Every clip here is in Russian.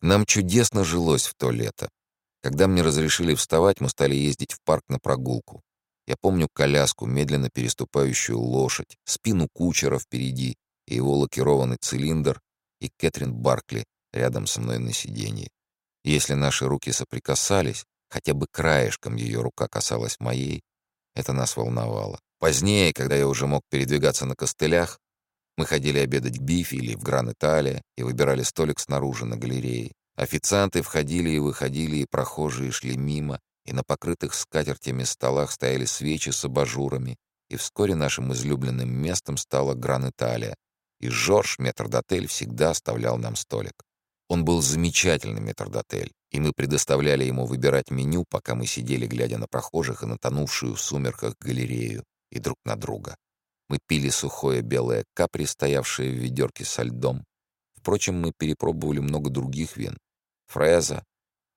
Нам чудесно жилось в то лето. Когда мне разрешили вставать, мы стали ездить в парк на прогулку. Я помню коляску, медленно переступающую лошадь, спину кучера впереди и его лакированный цилиндр, и Кэтрин Баркли рядом со мной на сиденье. Если наши руки соприкасались, хотя бы краешком ее рука касалась моей, это нас волновало. Позднее, когда я уже мог передвигаться на костылях, мы ходили обедать в Бифе или в Гран-Италия и выбирали столик снаружи на галерее. Официанты входили и выходили, и прохожие шли мимо, и на покрытых скатертями столах стояли свечи с абажурами, и вскоре нашим излюбленным местом стала Гран-Италия, и Жорж, метрдотель, всегда оставлял нам столик. Он был замечательный метрдотель, и мы предоставляли ему выбирать меню, пока мы сидели, глядя на прохожих и на тонувшую в сумерках галерею, и друг на друга. Мы пили сухое белое капри, стоявшее в ведерке со льдом. Впрочем, мы перепробовали много других вин. Фреза,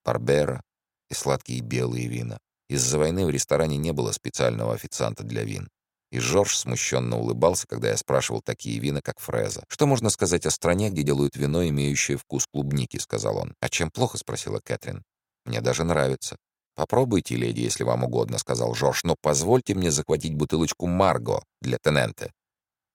Барбера и сладкие белые вина. Из-за войны в ресторане не было специального официанта для вин. И Жорж смущенно улыбался, когда я спрашивал такие вина, как фреза. «Что можно сказать о стране, где делают вино, имеющее вкус клубники?» — сказал он. «А чем плохо?» — спросила Кэтрин. «Мне даже нравится». «Попробуйте, леди, если вам угодно», — сказал Жорж, «но позвольте мне захватить бутылочку Марго для Тененте».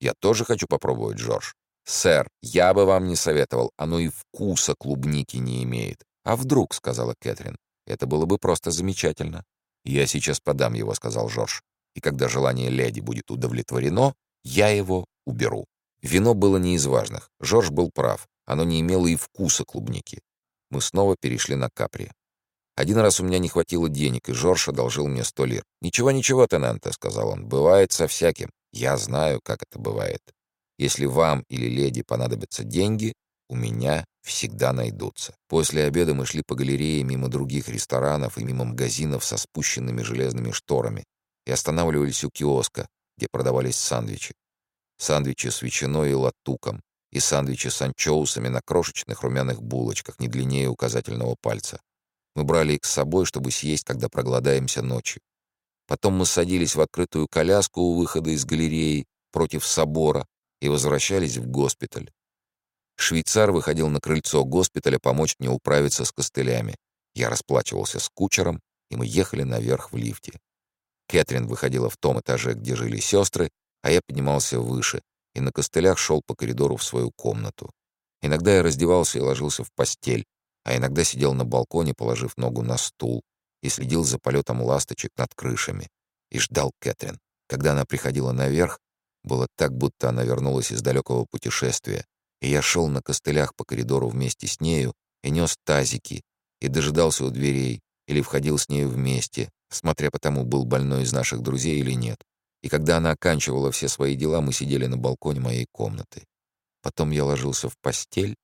«Я тоже хочу попробовать, Жорж». «Сэр, я бы вам не советовал, оно и вкуса клубники не имеет». «А вдруг», — сказала Кэтрин, — «это было бы просто замечательно». «Я сейчас подам его», — сказал Жорж. «И когда желание леди будет удовлетворено, я его уберу». Вино было не из важных. Жорж был прав. Оно не имело и вкуса клубники. Мы снова перешли на капри. Один раз у меня не хватило денег, и Жорж одолжил мне сто лир. «Ничего, ничего, тенанте», — сказал он, — «бывает со всяким. Я знаю, как это бывает. Если вам или леди понадобятся деньги, у меня всегда найдутся». После обеда мы шли по галерее мимо других ресторанов и мимо магазинов со спущенными железными шторами и останавливались у киоска, где продавались сандвичи. Сандвичи с ветчиной и латуком, и сандвичи с анчоусами на крошечных румяных булочках, не длиннее указательного пальца. Мы брали их с собой, чтобы съесть, когда проголодаемся ночью. Потом мы садились в открытую коляску у выхода из галереи против собора и возвращались в госпиталь. Швейцар выходил на крыльцо госпиталя помочь мне управиться с костылями. Я расплачивался с кучером, и мы ехали наверх в лифте. Кэтрин выходила в том этаже, где жили сестры, а я поднимался выше и на костылях шел по коридору в свою комнату. Иногда я раздевался и ложился в постель, а иногда сидел на балконе, положив ногу на стул, и следил за полетом ласточек над крышами, и ждал Кэтрин. Когда она приходила наверх, было так, будто она вернулась из далекого путешествия, и я шел на костылях по коридору вместе с нею и нес тазики, и дожидался у дверей, или входил с нею вместе, смотря по тому, был больной из наших друзей или нет. И когда она оканчивала все свои дела, мы сидели на балконе моей комнаты. Потом я ложился в постель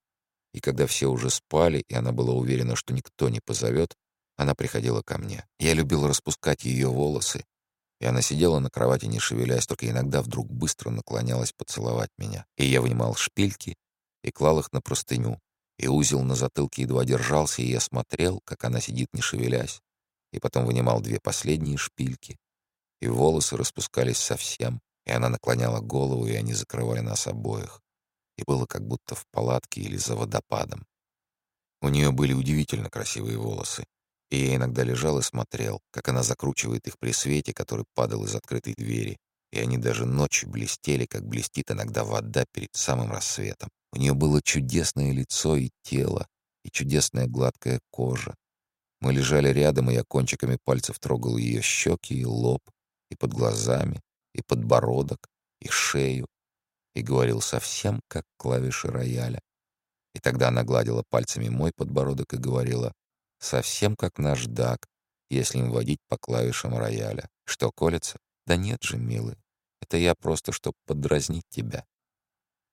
и когда все уже спали, и она была уверена, что никто не позовет, она приходила ко мне. Я любил распускать ее волосы, и она сидела на кровати, не шевелясь, только иногда вдруг быстро наклонялась поцеловать меня. И я вынимал шпильки и клал их на простыню, и узел на затылке едва держался, и я смотрел, как она сидит, не шевелясь, и потом вынимал две последние шпильки, и волосы распускались совсем, и она наклоняла голову, и они закрывали нас обоих и было как будто в палатке или за водопадом. У нее были удивительно красивые волосы, и я иногда лежал и смотрел, как она закручивает их при свете, который падал из открытой двери, и они даже ночью блестели, как блестит иногда вода перед самым рассветом. У нее было чудесное лицо и тело, и чудесная гладкая кожа. Мы лежали рядом, и я кончиками пальцев трогал ее щеки и лоб, и под глазами, и подбородок, и шею, и говорил совсем как клавиши рояля. И тогда она гладила пальцами мой подбородок и говорила совсем как наш дак, если им водить по клавишам рояля. Что, колется? Да нет же, милый, это я просто, чтобы подразнить тебя.